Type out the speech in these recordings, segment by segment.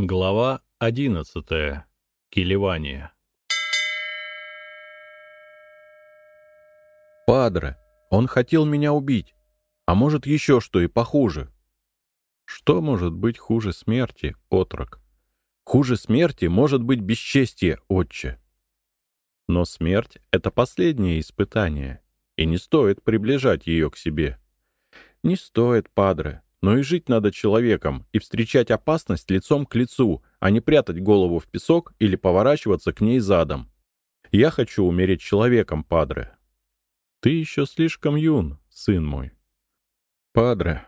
Глава одиннадцатая. Килевание. «Падре, он хотел меня убить. А может, еще что и похуже». Что может быть хуже смерти, отрок? Хуже смерти может быть бесчестие, отче. Но смерть — это последнее испытание, и не стоит приближать ее к себе. Не стоит, падре, но и жить надо человеком и встречать опасность лицом к лицу, а не прятать голову в песок или поворачиваться к ней задом. Я хочу умереть человеком, падре. Ты еще слишком юн, сын мой. Падре.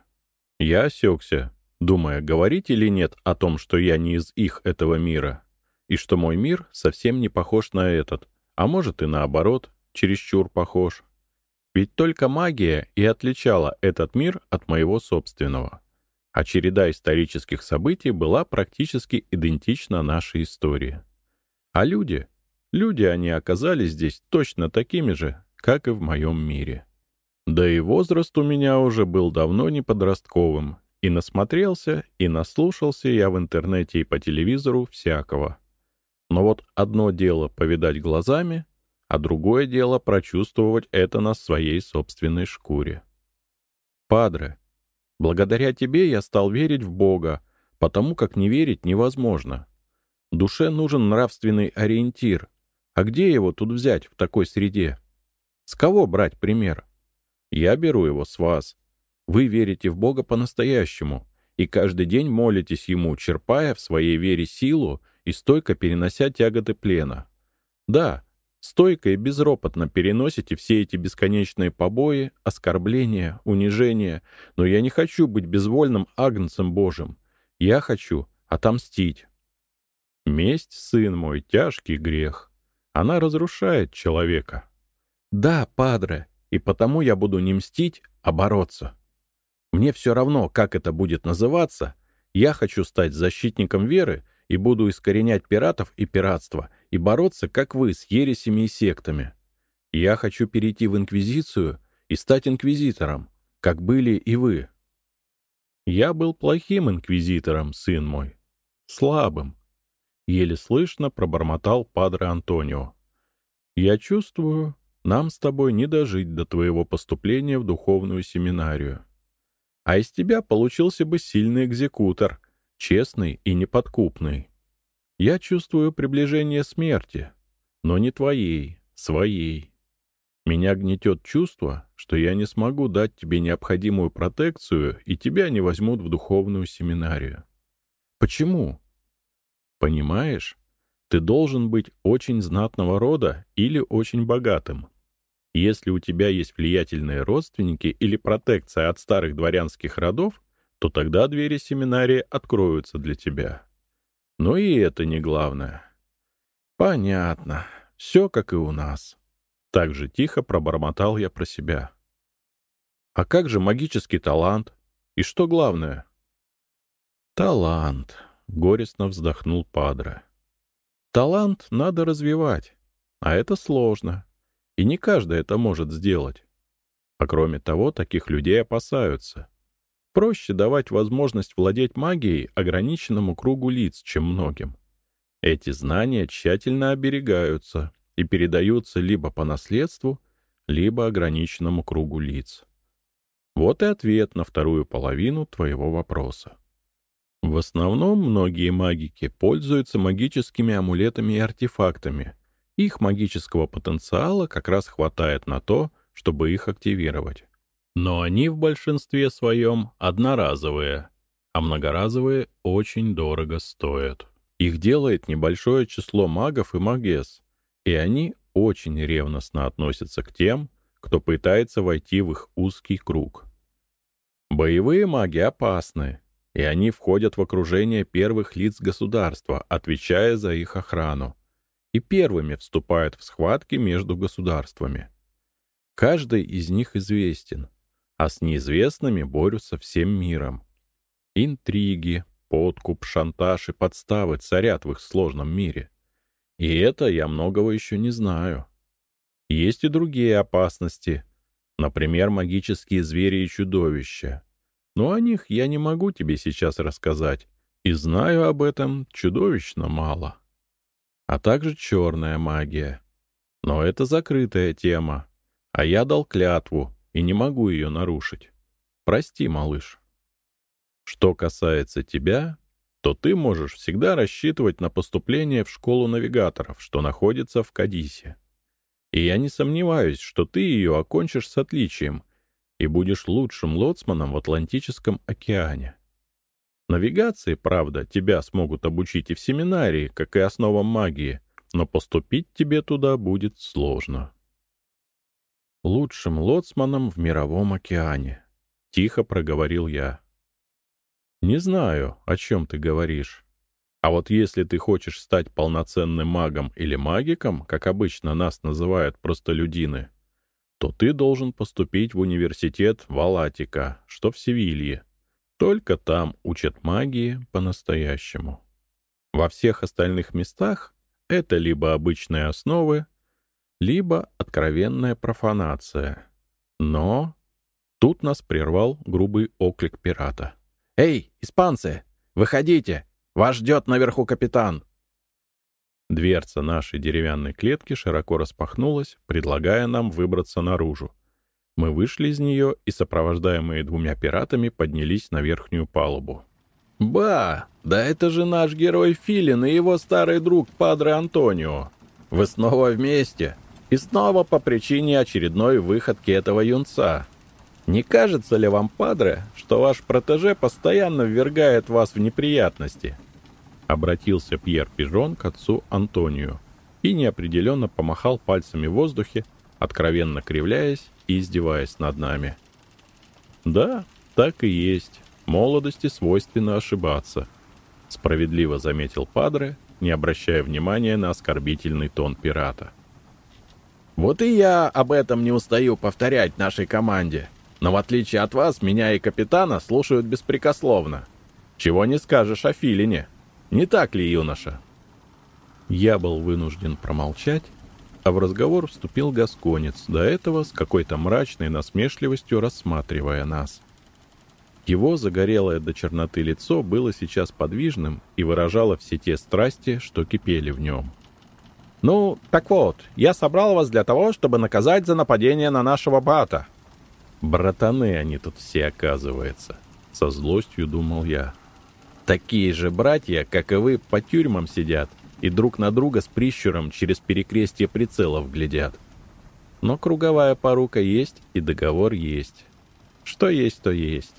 Я осекся, думая, говорить или нет о том, что я не из их этого мира, и что мой мир совсем не похож на этот, а может и наоборот, чересчур похож. Ведь только магия и отличала этот мир от моего собственного. А череда исторических событий была практически идентична нашей истории. А люди? Люди они оказались здесь точно такими же, как и в моем мире. Да и возраст у меня уже был давно не подростковым, и насмотрелся, и наслушался я в интернете и по телевизору всякого. Но вот одно дело повидать глазами, а другое дело прочувствовать это на своей собственной шкуре. Падре, благодаря тебе я стал верить в Бога, потому как не верить невозможно. Душе нужен нравственный ориентир. А где его тут взять в такой среде? С кого брать пример? Я беру его с вас. Вы верите в Бога по-настоящему и каждый день молитесь Ему, черпая в своей вере силу и стойко перенося тяготы плена. Да, стойко и безропотно переносите все эти бесконечные побои, оскорбления, унижения, но я не хочу быть безвольным агнцем Божьим. Я хочу отомстить. Месть, сын мой, тяжкий грех. Она разрушает человека. Да, падре, и потому я буду не мстить, а бороться. Мне все равно, как это будет называться, я хочу стать защитником веры и буду искоренять пиратов и пиратство, и бороться, как вы, с ересями и сектами. Я хочу перейти в Инквизицию и стать инквизитором, как были и вы. Я был плохим инквизитором, сын мой. Слабым. Еле слышно пробормотал Падре Антонио. Я чувствую, нам с тобой не дожить до твоего поступления в духовную семинарию. А из тебя получился бы сильный экзекутор, честный и неподкупный. Я чувствую приближение смерти, но не твоей, своей. Меня гнетет чувство, что я не смогу дать тебе необходимую протекцию, и тебя не возьмут в духовную семинарию. Почему? Понимаешь, ты должен быть очень знатного рода или очень богатым. Если у тебя есть влиятельные родственники или протекция от старых дворянских родов, то тогда двери семинарии откроются для тебя. Но и это не главное. Понятно. Все как и у нас. Так же тихо пробормотал я про себя. А как же магический талант? И что главное? Талант. Горестно вздохнул Падре. Талант надо развивать, а это сложно. И не каждый это может сделать. А кроме того, таких людей опасаются. Проще давать возможность владеть магией ограниченному кругу лиц, чем многим. Эти знания тщательно оберегаются и передаются либо по наследству, либо ограниченному кругу лиц. Вот и ответ на вторую половину твоего вопроса. В основном многие магики пользуются магическими амулетами и артефактами. Их магического потенциала как раз хватает на то, чтобы их активировать. Но они в большинстве своем одноразовые, а многоразовые очень дорого стоят. Их делает небольшое число магов и магес, и они очень ревностно относятся к тем, кто пытается войти в их узкий круг. Боевые маги опасны, и они входят в окружение первых лиц государства, отвечая за их охрану, и первыми вступают в схватки между государствами. Каждый из них известен, а с неизвестными борются всем миром. Интриги, подкуп, шантаж и подставы царят в их сложном мире. И это я многого еще не знаю. Есть и другие опасности, например, магические звери и чудовища. Но о них я не могу тебе сейчас рассказать, И знаю об этом чудовищно мало. А также черная магия. Но это закрытая тема, а я дал клятву и не могу ее нарушить. Прости, малыш. Что касается тебя, то ты можешь всегда рассчитывать на поступление в школу навигаторов, что находится в Кадисе. И я не сомневаюсь, что ты ее окончишь с отличием и будешь лучшим лоцманом в Атлантическом океане. Навигации, правда, тебя смогут обучить и в семинарии, как и основам магии, но поступить тебе туда будет сложно. Лучшим лоцманом в мировом океане. Тихо проговорил я. Не знаю, о чем ты говоришь. А вот если ты хочешь стать полноценным магом или магиком, как обычно нас называют простолюдины, то ты должен поступить в университет Валатика, что в Севилье. Только там учат магии по-настоящему. Во всех остальных местах это либо обычные основы, либо откровенная профанация. Но тут нас прервал грубый оклик пирата. «Эй, испанцы, выходите! Вас ждет наверху капитан!» Дверца нашей деревянной клетки широко распахнулась, предлагая нам выбраться наружу. Мы вышли из нее и, сопровождаемые двумя пиратами, поднялись на верхнюю палубу. «Ба! Да это же наш герой Филин и его старый друг Падре Антонио! Вы снова вместе! И снова по причине очередной выходки этого юнца!» Не кажется ли вам, падре, что ваш протеже постоянно ввергает вас в неприятности?» Обратился Пьер Пижон к отцу Антонию и неопределенно помахал пальцами в воздухе, откровенно кривляясь и издеваясь над нами. «Да, так и есть. Молодости свойственно ошибаться», — справедливо заметил Падре, не обращая внимания на оскорбительный тон пирата. «Вот и я об этом не устаю повторять нашей команде», но в отличие от вас, меня и капитана слушают беспрекословно. Чего не скажешь о Филине. Не так ли, юноша?» Я был вынужден промолчать, а в разговор вступил Гасконец, до этого с какой-то мрачной насмешливостью рассматривая нас. Его загорелое до черноты лицо было сейчас подвижным и выражало все те страсти, что кипели в нем. «Ну, так вот, я собрал вас для того, чтобы наказать за нападение на нашего брата», Братаны они тут все, оказывается. Со злостью думал я. Такие же братья, как и вы, по тюрьмам сидят и друг на друга с прищуром через перекрестие прицелов глядят. Но круговая порука есть и договор есть. Что есть, то есть.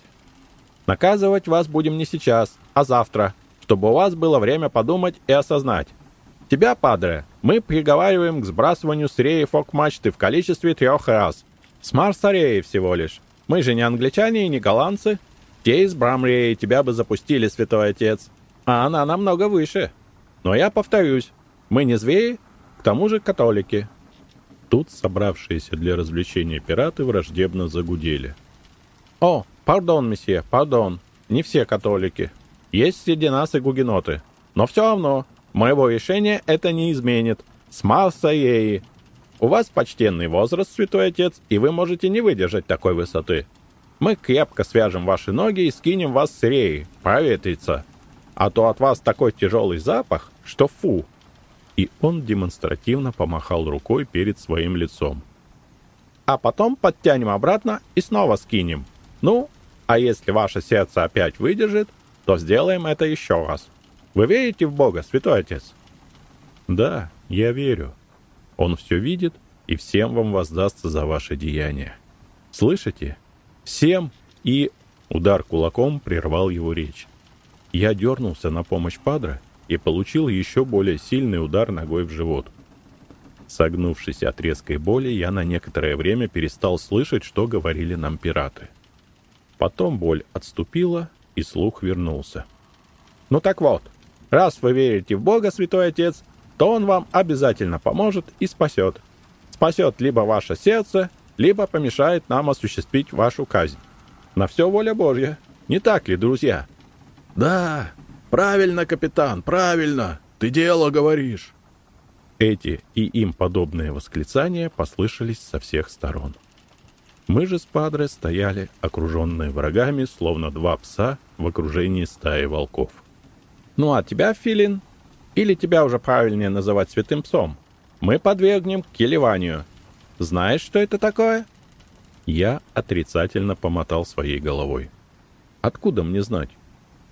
Наказывать вас будем не сейчас, а завтра, чтобы у вас было время подумать и осознать. Тебя, падре, мы приговариваем к сбрасыванию с реи фок-мачты в количестве трех раз — с Марсареи всего лишь. Мы же не англичане и не голландцы. Те из Брамреи тебя бы запустили, святой отец. А она намного выше. Но я повторюсь, мы не звери, к тому же католики». Тут собравшиеся для развлечения пираты враждебно загудели. «О, пардон, месье, пардон. Не все католики. Есть среди нас и гугеноты. Но все равно, моего решения это не изменит. С Марсаеи. У вас почтенный возраст, святой отец, и вы можете не выдержать такой высоты. Мы крепко свяжем ваши ноги и скинем вас с реи, проветриться. А то от вас такой тяжелый запах, что фу!» И он демонстративно помахал рукой перед своим лицом. «А потом подтянем обратно и снова скинем. Ну, а если ваше сердце опять выдержит, то сделаем это еще раз. Вы верите в Бога, святой отец?» «Да, я верю», он все видит и всем вам воздастся за ваше деяние. Слышите? Всем и...» Удар кулаком прервал его речь. Я дернулся на помощь Падре и получил еще более сильный удар ногой в живот. Согнувшись от резкой боли, я на некоторое время перестал слышать, что говорили нам пираты. Потом боль отступила, и слух вернулся. «Ну так вот, раз вы верите в Бога, святой отец, то он вам обязательно поможет и спасет. Спасет либо ваше сердце, либо помешает нам осуществить вашу казнь. На все воля Божья. Не так ли, друзья? Да, правильно, капитан, правильно. Ты дело говоришь. Эти и им подобные восклицания послышались со всех сторон. Мы же с Падре стояли, окруженные врагами, словно два пса в окружении стаи волков. Ну а тебя, Филин? Или тебя уже правильнее называть святым псом? Мы подвергнем келеванию. Знаешь, что это такое?» Я отрицательно помотал своей головой. «Откуда мне знать?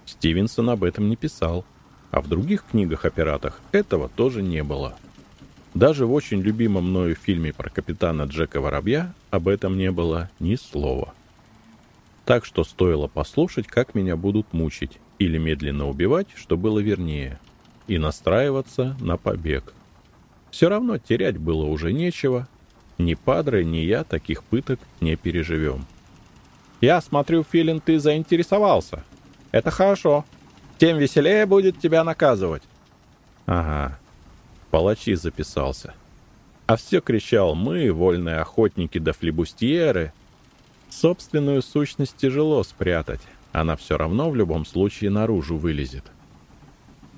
Стивенсон об этом не писал, а в других книгах о пиратах этого тоже не было. Даже в очень любимом мною фильме про капитана Джека Воробья об этом не было ни слова. Так что стоило послушать, как меня будут мучить или медленно убивать, что было вернее, и настраиваться на побег. Все равно терять было уже нечего. Ни Падре, ни я таких пыток не переживем. «Я смотрю, Филин, ты заинтересовался. Это хорошо. Тем веселее будет тебя наказывать». «Ага, палачи записался. А все кричал «Мы, вольные охотники да флебустьеры». Собственную сущность тяжело спрятать. Она все равно в любом случае наружу вылезет.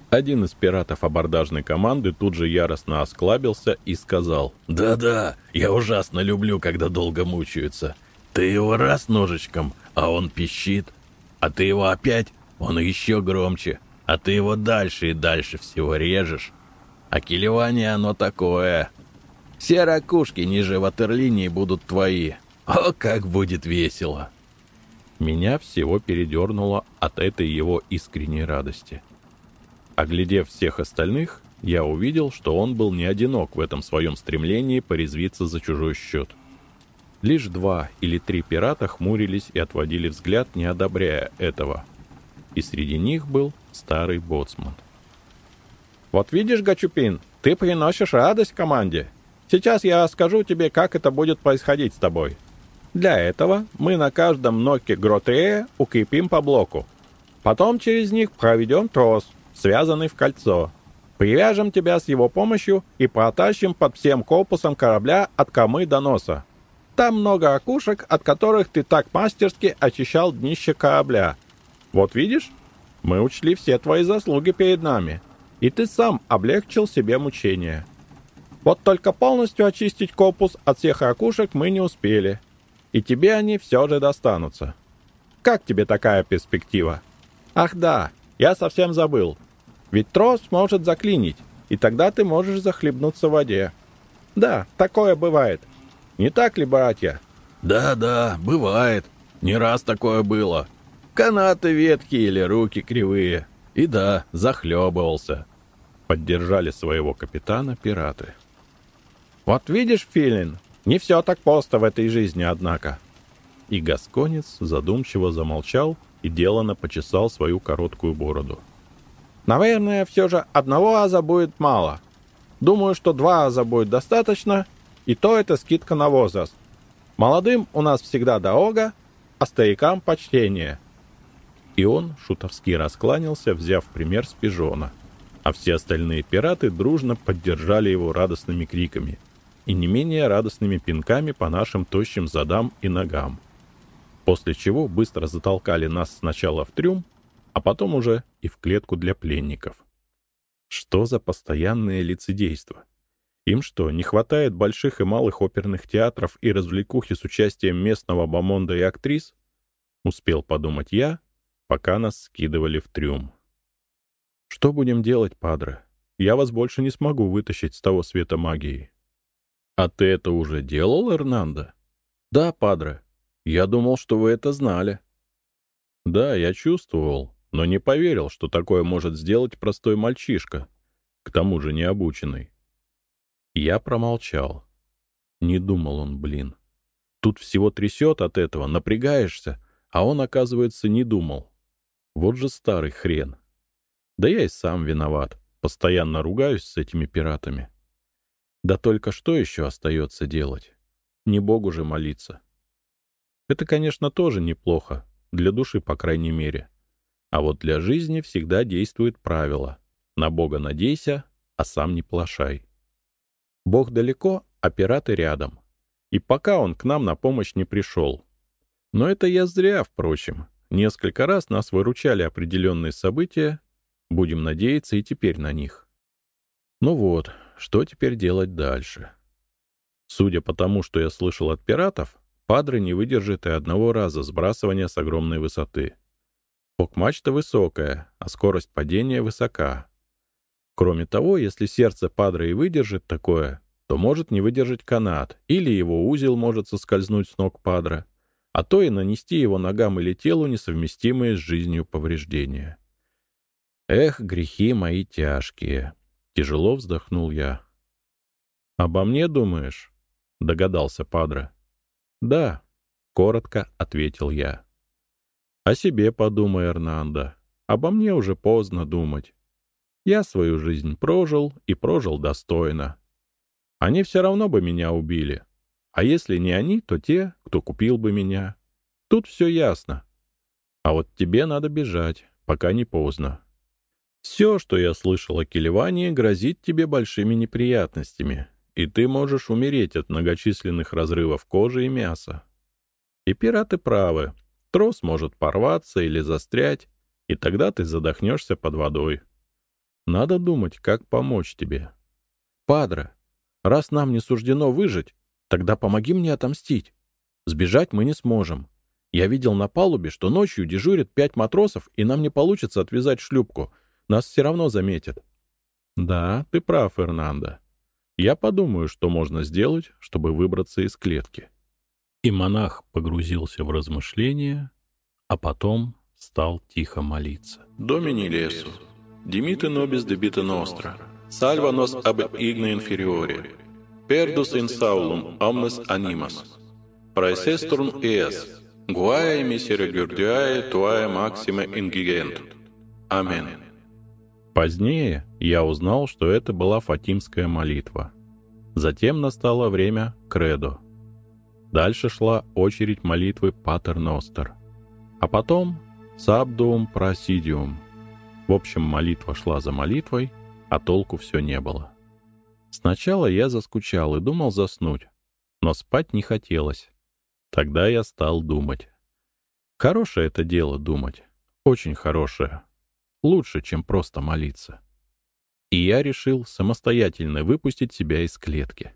Один из пиратов абордажной команды тут же яростно осклабился и сказал «Да-да, я ужасно люблю, когда долго мучаются. Ты его раз ножичком, а он пищит. А ты его опять, он еще громче. А ты его дальше и дальше всего режешь. А килевание оно такое. Все ракушки ниже ватерлинии будут твои. О, как будет весело!» Меня всего передернуло от этой его искренней радости. Оглядев всех остальных, я увидел, что он был не одинок в этом своем стремлении порезвиться за чужой счет. Лишь два или три пирата хмурились и отводили взгляд, не одобряя этого. И среди них был старый боцман. «Вот видишь, Гачупин, ты приносишь радость команде. Сейчас я скажу тебе, как это будет происходить с тобой. Для этого мы на каждом ноке гротея укрепим по блоку. Потом через них проведем трос, связанный в кольцо. Привяжем тебя с его помощью и протащим под всем корпусом корабля от кормы до носа. Там много окушек, от которых ты так мастерски очищал днище корабля. Вот видишь, мы учли все твои заслуги перед нами, и ты сам облегчил себе мучения. Вот только полностью очистить корпус от всех окушек мы не успели — и тебе они все же достанутся. Как тебе такая перспектива? Ах да, я совсем забыл. Ведь трос может заклинить, и тогда ты можешь захлебнуться в воде. Да, такое бывает. Не так ли, братья? Да-да, бывает. Не раз такое было. Канаты ветхие или руки кривые. И да, захлебывался. Поддержали своего капитана пираты. Вот видишь, Филин, не все так просто в этой жизни, однако. И Гасконец задумчиво замолчал и делано почесал свою короткую бороду. Наверное, все же одного аза будет мало. Думаю, что два аза будет достаточно, и то это скидка на возраст. Молодым у нас всегда дорога, а старикам почтение. И он шутовски раскланялся, взяв пример с пижона. А все остальные пираты дружно поддержали его радостными криками — и не менее радостными пинками по нашим тощим задам и ногам. После чего быстро затолкали нас сначала в трюм, а потом уже и в клетку для пленников. Что за постоянное лицедейство? Им что, не хватает больших и малых оперных театров и развлекухи с участием местного бомонда и актрис? Успел подумать я, пока нас скидывали в трюм. Что будем делать, падре? Я вас больше не смогу вытащить с того света магии. «А ты это уже делал, Эрнандо?» «Да, падре. Я думал, что вы это знали». «Да, я чувствовал, но не поверил, что такое может сделать простой мальчишка, к тому же необученный». Я промолчал. Не думал он, блин. Тут всего трясет от этого, напрягаешься, а он, оказывается, не думал. Вот же старый хрен. Да я и сам виноват. Постоянно ругаюсь с этими пиратами. Да только что еще остается делать? Не Богу же молиться. Это, конечно, тоже неплохо, для души, по крайней мере. А вот для жизни всегда действует правило. На Бога надейся, а сам не плашай. Бог далеко, а пираты рядом. И пока он к нам на помощь не пришел. Но это я зря, впрочем. Несколько раз нас выручали определенные события, будем надеяться и теперь на них. Ну вот, что теперь делать дальше? Судя по тому, что я слышал от пиратов, Падре не выдержит и одного раза сбрасывания с огромной высоты. Фок-мачта высокая, а скорость падения высока. Кроме того, если сердце падра и выдержит такое, то может не выдержать канат, или его узел может соскользнуть с ног падра, а то и нанести его ногам или телу несовместимые с жизнью повреждения. Эх, грехи мои тяжкие. Тяжело вздохнул я. «Обо мне думаешь?» — догадался Падре. «Да», — коротко ответил я. «О себе подумай, Эрнандо. Обо мне уже поздно думать. Я свою жизнь прожил и прожил достойно. Они все равно бы меня убили. А если не они, то те, кто купил бы меня. Тут все ясно. А вот тебе надо бежать, пока не поздно. Все, что я слышал о Келевании, грозит тебе большими неприятностями, и ты можешь умереть от многочисленных разрывов кожи и мяса. И пираты правы. Трос может порваться или застрять, и тогда ты задохнешься под водой. Надо думать, как помочь тебе. Падре, раз нам не суждено выжить, тогда помоги мне отомстить. Сбежать мы не сможем. Я видел на палубе, что ночью дежурят пять матросов, и нам не получится отвязать шлюпку — нас все равно заметят. Да, ты прав, Фернандо. Я подумаю, что можно сделать, чтобы выбраться из клетки. И монах погрузился в размышления, а потом стал тихо молиться. «Домини лесу, димите нобис дебита ностра, сальва нос аб игне инфериоре, пердус ин саулум omnes animas, praesesturn eas, guae misere gurdiae tuae maxime ingigentut. Аминь. Позднее я узнал, что это была фатимская молитва. Затем настало время кредо. Дальше шла очередь молитвы Патер Ностер. А потом Сабдуум Просидиум. В общем, молитва шла за молитвой, а толку все не было. Сначала я заскучал и думал заснуть, но спать не хотелось. Тогда я стал думать. Хорошее это дело думать, очень хорошее лучше, чем просто молиться. И я решил самостоятельно выпустить себя из клетки.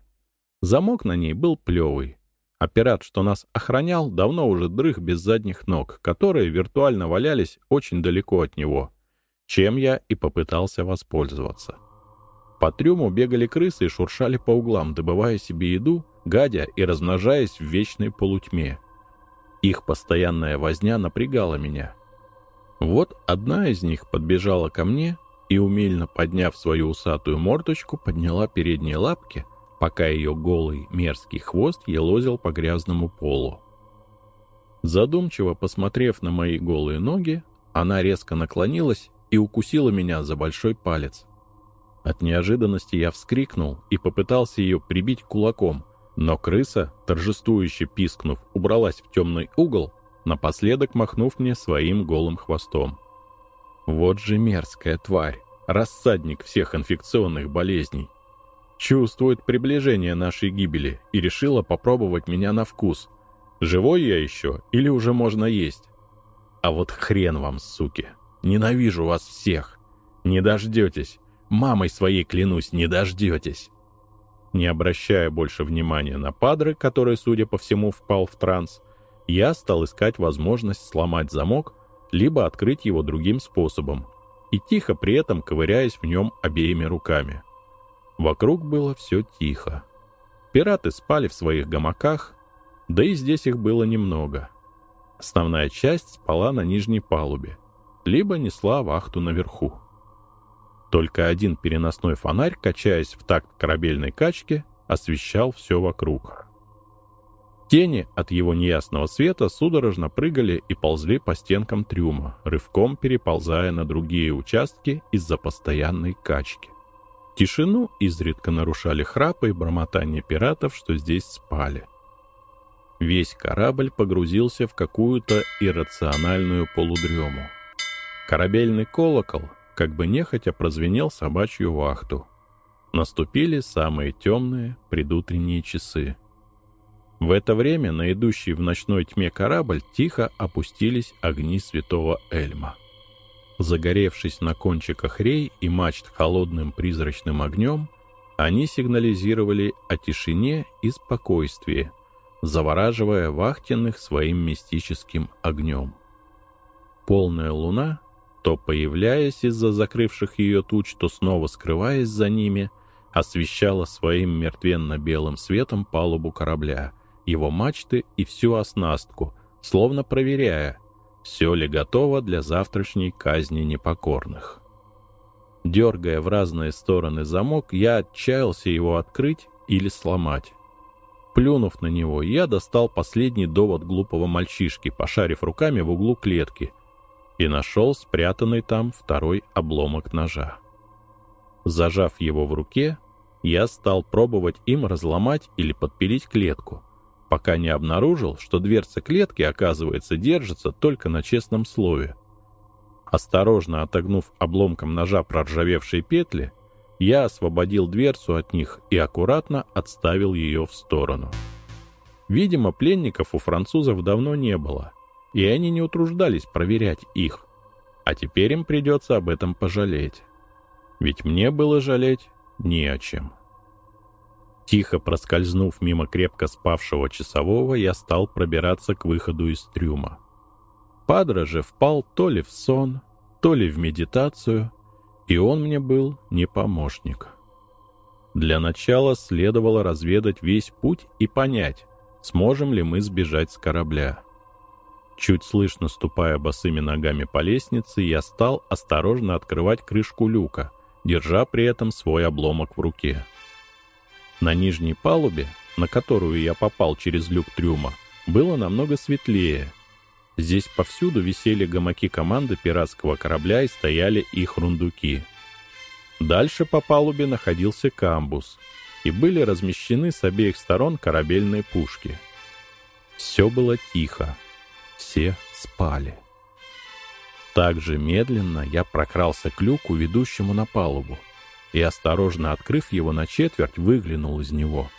Замок на ней был плевый, а пират, что нас охранял, давно уже дрых без задних ног, которые виртуально валялись очень далеко от него, чем я и попытался воспользоваться. По трюму бегали крысы и шуршали по углам, добывая себе еду, гадя и размножаясь в вечной полутьме. Их постоянная возня напрягала меня — вот одна из них подбежала ко мне и, умельно подняв свою усатую мордочку, подняла передние лапки, пока ее голый мерзкий хвост елозил по грязному полу. Задумчиво посмотрев на мои голые ноги, она резко наклонилась и укусила меня за большой палец. От неожиданности я вскрикнул и попытался ее прибить кулаком, но крыса, торжествующе пискнув, убралась в темный угол напоследок махнув мне своим голым хвостом. Вот же мерзкая тварь, рассадник всех инфекционных болезней. Чувствует приближение нашей гибели и решила попробовать меня на вкус. Живой я еще или уже можно есть? А вот хрен вам, суки. Ненавижу вас всех. Не дождетесь. Мамой своей клянусь, не дождетесь. Не обращая больше внимания на Падре, который, судя по всему, впал в транс, я стал искать возможность сломать замок, либо открыть его другим способом, и тихо при этом ковыряясь в нем обеими руками. Вокруг было все тихо. Пираты спали в своих гамаках, да и здесь их было немного. Основная часть спала на нижней палубе, либо несла вахту наверху. Только один переносной фонарь, качаясь в такт корабельной качки, освещал все вокруг. Тени от его неясного света судорожно прыгали и ползли по стенкам трюма, рывком переползая на другие участки из-за постоянной качки. Тишину изредка нарушали храпы и бормотание пиратов, что здесь спали. Весь корабль погрузился в какую-то иррациональную полудрему. Корабельный колокол, как бы нехотя, прозвенел собачью вахту. Наступили самые темные предутренние часы. В это время на идущий в ночной тьме корабль тихо опустились огни святого Эльма. Загоревшись на кончиках рей и мачт холодным призрачным огнем, они сигнализировали о тишине и спокойствии, завораживая вахтенных своим мистическим огнем. Полная луна, то появляясь из-за закрывших ее туч, то снова скрываясь за ними, освещала своим мертвенно-белым светом палубу корабля, его мачты и всю оснастку, словно проверяя, все ли готово для завтрашней казни непокорных. Дергая в разные стороны замок, я отчаялся его открыть или сломать. Плюнув на него, я достал последний довод глупого мальчишки, пошарив руками в углу клетки, и нашел спрятанный там второй обломок ножа. Зажав его в руке, я стал пробовать им разломать или подпилить клетку, пока не обнаружил, что дверца клетки, оказывается, держится только на честном слове. Осторожно отогнув обломком ножа проржавевшие петли, я освободил дверцу от них и аккуратно отставил ее в сторону. Видимо, пленников у французов давно не было, и они не утруждались проверять их. А теперь им придется об этом пожалеть. Ведь мне было жалеть не о чем. Тихо проскользнув мимо крепко спавшего часового, я стал пробираться к выходу из трюма. Падра же впал то ли в сон, то ли в медитацию, и он мне был не помощник. Для начала следовало разведать весь путь и понять, сможем ли мы сбежать с корабля. Чуть слышно ступая босыми ногами по лестнице, я стал осторожно открывать крышку люка, держа при этом свой обломок в руке. На нижней палубе, на которую я попал через люк трюма, было намного светлее. Здесь повсюду висели гамаки команды пиратского корабля и стояли их рундуки. Дальше по палубе находился камбус, и были размещены с обеих сторон корабельные пушки. Все было тихо, все спали. Так же медленно я прокрался к люку, ведущему на палубу и, осторожно открыв его на четверть, выглянул из него.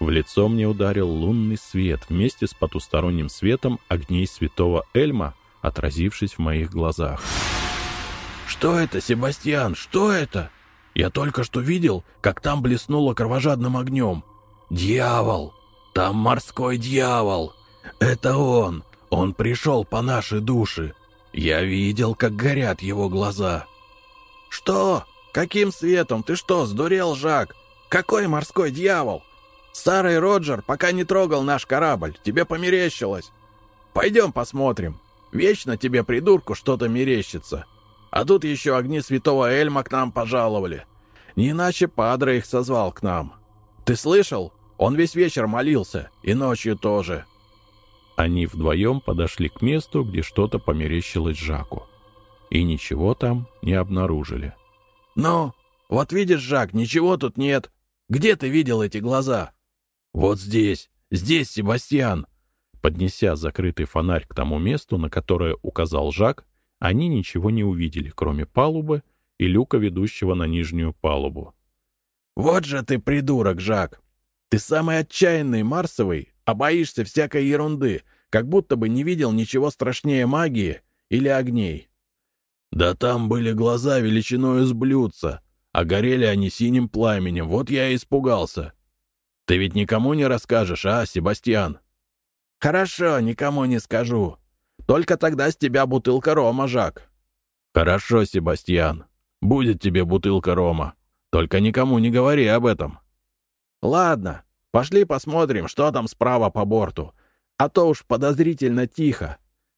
В лицо мне ударил лунный свет вместе с потусторонним светом огней святого Эльма, отразившись в моих глазах. «Что это, Себастьян, что это? Я только что видел, как там блеснуло кровожадным огнем. Дьявол! Там морской дьявол! Это он! Он пришел по нашей душе! Я видел, как горят его глаза!» «Что?» «Каким светом? Ты что, сдурел, Жак? Какой морской дьявол? Старый Роджер пока не трогал наш корабль, тебе померещилось. Пойдем посмотрим. Вечно тебе, придурку, что-то мерещится. А тут еще огни святого Эльма к нам пожаловали. Не иначе Падре их созвал к нам. Ты слышал? Он весь вечер молился, и ночью тоже». Они вдвоем подошли к месту, где что-то померещилось Жаку. И ничего там не обнаружили. «Ну, вот видишь, Жак, ничего тут нет. Где ты видел эти глаза?» «Вот здесь, здесь, Себастьян!» Поднеся закрытый фонарь к тому месту, на которое указал Жак, они ничего не увидели, кроме палубы и люка, ведущего на нижнюю палубу. «Вот же ты придурок, Жак! Ты самый отчаянный Марсовый, а боишься всякой ерунды, как будто бы не видел ничего страшнее магии или огней. Да там были глаза величиной с блюдца, а горели они синим пламенем, вот я и испугался. Ты ведь никому не расскажешь, а, Себастьян? Хорошо, никому не скажу. Только тогда с тебя бутылка рома, Жак. Хорошо, Себастьян. Будет тебе бутылка рома. Только никому не говори об этом. Ладно, пошли посмотрим, что там справа по борту. А то уж подозрительно тихо.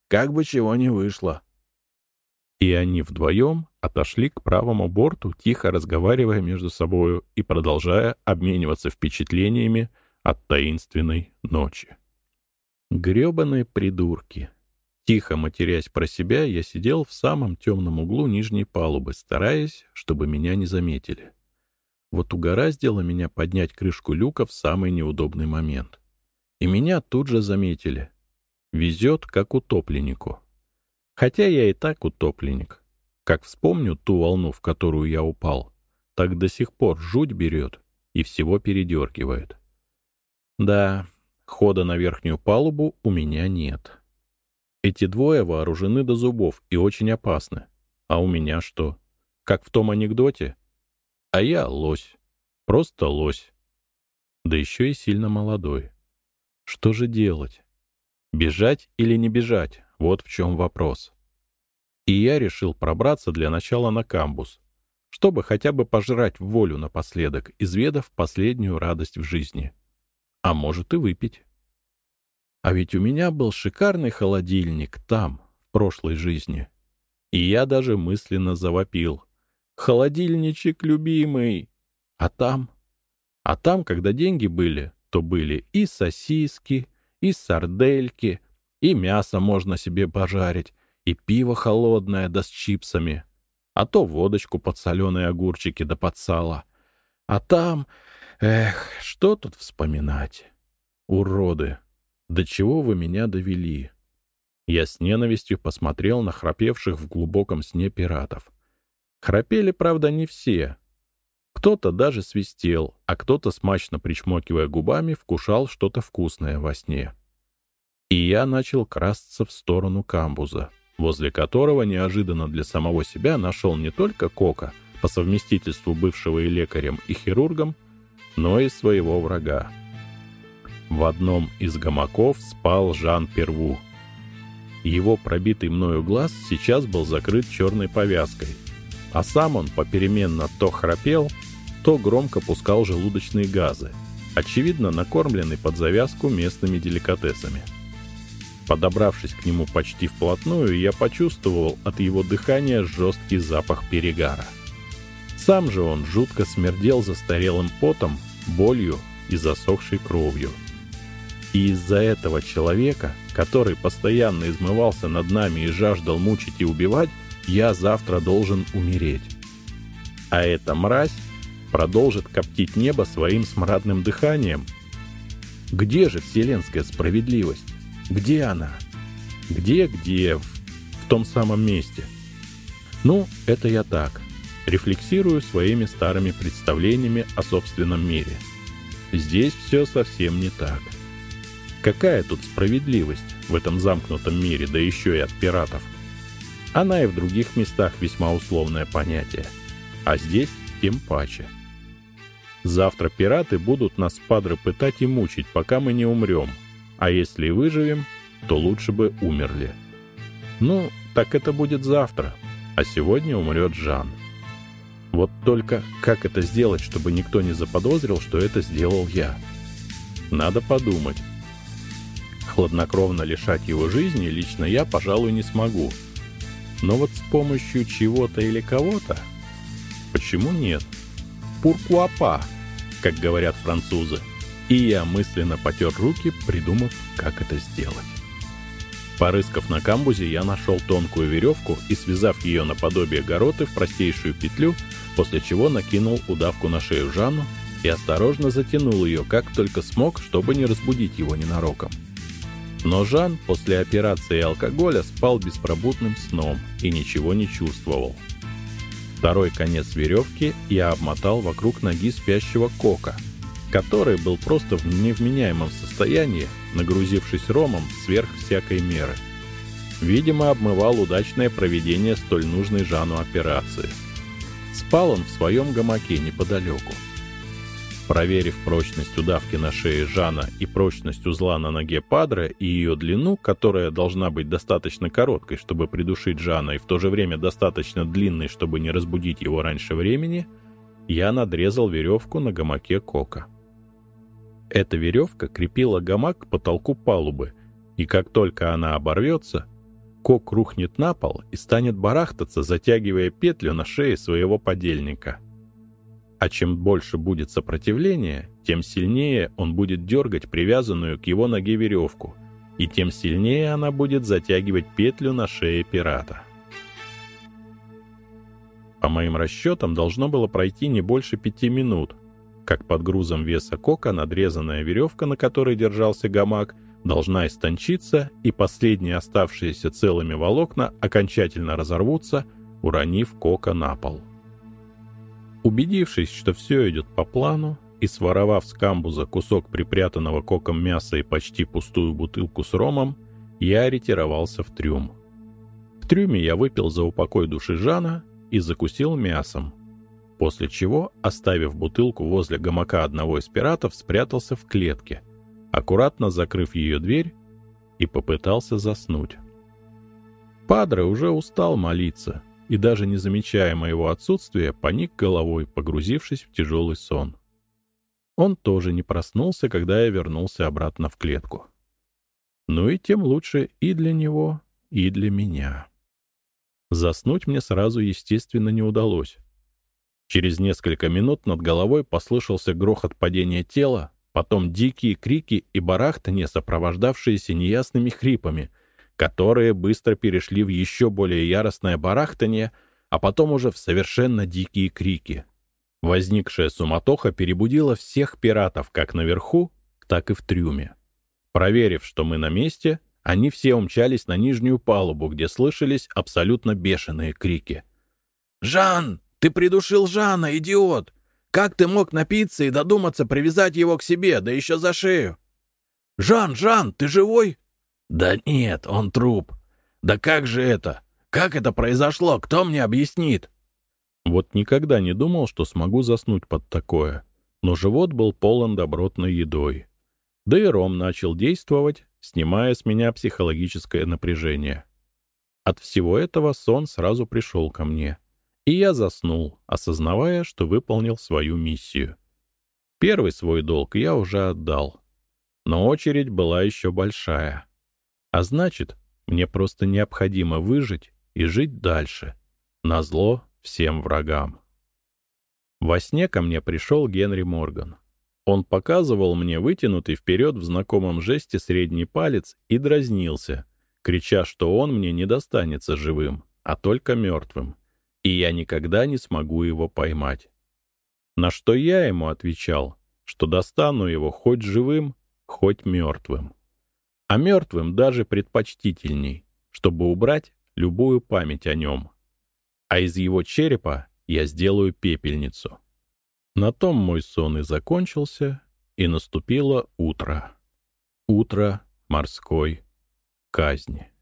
Как бы чего не вышло и они вдвоем отошли к правому борту, тихо разговаривая между собою и продолжая обмениваться впечатлениями от таинственной ночи. Гребаные придурки. Тихо матерясь про себя, я сидел в самом темном углу нижней палубы, стараясь, чтобы меня не заметили. Вот угораздило меня поднять крышку люка в самый неудобный момент. И меня тут же заметили. Везет, как утопленнику. Хотя я и так утопленник. Как вспомню ту волну, в которую я упал, так до сих пор жуть берет и всего передергивает. Да, хода на верхнюю палубу у меня нет. Эти двое вооружены до зубов и очень опасны. А у меня что? Как в том анекдоте? А я лось. Просто лось. Да еще и сильно молодой. Что же делать? Бежать или не бежать? Вот в чем вопрос. И я решил пробраться для начала на камбус, чтобы хотя бы пожрать волю напоследок, изведав последнюю радость в жизни. А может и выпить. А ведь у меня был шикарный холодильник там, в прошлой жизни. И я даже мысленно завопил. «Холодильничек любимый!» А там? А там, когда деньги были, то были и сосиски, и сардельки, и мясо можно себе пожарить, и пиво холодное да с чипсами, а то водочку под соленые огурчики да под сало. А там... Эх, что тут вспоминать? Уроды! До чего вы меня довели? Я с ненавистью посмотрел на храпевших в глубоком сне пиратов. Храпели, правда, не все. Кто-то даже свистел, а кто-то, смачно причмокивая губами, вкушал что-то вкусное во сне. И я начал красться в сторону камбуза, возле которого неожиданно для самого себя нашел не только Кока, по совместительству бывшего и лекарем, и хирургом, но и своего врага. В одном из гамаков спал Жан Перву, его пробитый мною глаз сейчас был закрыт черной повязкой, а сам он попеременно то храпел, то громко пускал желудочные газы, очевидно накормленный под завязку местными деликатесами. Подобравшись к нему почти вплотную, я почувствовал от его дыхания жесткий запах перегара. Сам же он жутко смердел застарелым потом, болью и засохшей кровью. И из-за этого человека который постоянно измывался над нами и жаждал мучить и убивать, я завтра должен умереть. А эта мразь продолжит коптить небо своим смрадным дыханием. Где же вселенская справедливость? Где она? Где-где? В, в том самом месте. Ну, это я так. Рефлексирую своими старыми представлениями о собственном мире. Здесь все совсем не так. Какая тут справедливость в этом замкнутом мире, да еще и от пиратов? Она и в других местах весьма условное понятие. А здесь тем паче. Завтра пираты будут нас, падры, пытать и мучить, пока мы не умрем. А если выживем, то лучше бы умерли. Ну, так это будет завтра. А сегодня умрет Жан. Вот только как это сделать, чтобы никто не заподозрил, что это сделал я? Надо подумать. Хладнокровно лишать его жизни лично я, пожалуй, не смогу. Но вот с помощью чего-то или кого-то? Почему нет? Пуркуапа, как говорят французы. И я мысленно потер руки, придумав, как это сделать. Порыскав на камбузе, я нашел тонкую веревку и, связав ее наподобие гороты в простейшую петлю, после чего накинул удавку на шею Жанну и осторожно затянул ее, как только смог, чтобы не разбудить его ненароком. Но Жан после операции и алкоголя спал беспробудным сном и ничего не чувствовал. Второй конец веревки я обмотал вокруг ноги спящего Кока, который был просто в невменяемом состоянии, нагрузившись ромом сверх всякой меры. Видимо, обмывал удачное проведение столь нужной Жану операции. Спал он в своем гамаке неподалеку. Проверив прочность удавки на шее Жана и прочность узла на ноге Падре и ее длину, которая должна быть достаточно короткой, чтобы придушить Жана, и в то же время достаточно длинной, чтобы не разбудить его раньше времени, я надрезал веревку на гамаке Кока. Эта веревка крепила гамак к потолку палубы, и как только она оборвется, Кок рухнет на пол и станет барахтаться, затягивая петлю на шее своего подельника — а чем больше будет сопротивление, тем сильнее он будет дергать привязанную к его ноге веревку, и тем сильнее она будет затягивать петлю на шее пирата. По моим расчетам, должно было пройти не больше пяти минут, как под грузом веса кока надрезанная веревка, на которой держался гамак, должна истончиться, и последние оставшиеся целыми волокна окончательно разорвутся, уронив кока на пол. Убедившись, что все идет по плану, и своровав с камбуза кусок припрятанного коком мяса и почти пустую бутылку с ромом, я ретировался в трюм. В трюме я выпил за упокой души Жана и закусил мясом, после чего, оставив бутылку возле гамака одного из пиратов, спрятался в клетке, аккуратно закрыв ее дверь и попытался заснуть. Падре уже устал молиться и, даже не замечая моего отсутствия, поник головой, погрузившись в тяжелый сон. Он тоже не проснулся, когда я вернулся обратно в клетку. Ну и тем лучше и для него, и для меня. Заснуть мне сразу, естественно, не удалось. Через несколько минут над головой послышался грохот падения тела, потом дикие крики и барахтанье, сопровождавшиеся неясными хрипами, которые быстро перешли в еще более яростное барахтанье, а потом уже в совершенно дикие крики. Возникшая суматоха перебудила всех пиратов как наверху, так и в трюме. Проверив, что мы на месте, они все умчались на нижнюю палубу, где слышались абсолютно бешеные крики. «Жан! Ты придушил Жана, идиот! Как ты мог напиться и додуматься привязать его к себе, да еще за шею? Жан, Жан, ты живой?» «Да нет, он труп. Да как же это? Как это произошло? Кто мне объяснит?» Вот никогда не думал, что смогу заснуть под такое, но живот был полон добротной едой. Да и ром начал действовать, снимая с меня психологическое напряжение. От всего этого сон сразу пришел ко мне, и я заснул, осознавая, что выполнил свою миссию. Первый свой долг я уже отдал, но очередь была еще большая. А значит, мне просто необходимо выжить и жить дальше, назло всем врагам. Во сне ко мне пришел Генри Морган. Он показывал мне вытянутый вперед в знакомом жесте средний палец и дразнился, крича, что он мне не достанется живым, а только мертвым, и я никогда не смогу его поймать. На что я ему отвечал, что достану его хоть живым, хоть мертвым. А мертвым даже предпочтительней, чтобы убрать любую память о нем. А из его черепа я сделаю пепельницу. На том мой сон и закончился, и наступило утро. Утро морской казни.